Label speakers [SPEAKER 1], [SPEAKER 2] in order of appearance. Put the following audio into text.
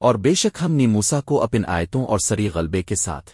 [SPEAKER 1] اور بے شک ہم نے موسا کو اپن آیتوں اور سری غلبے کے ساتھ۔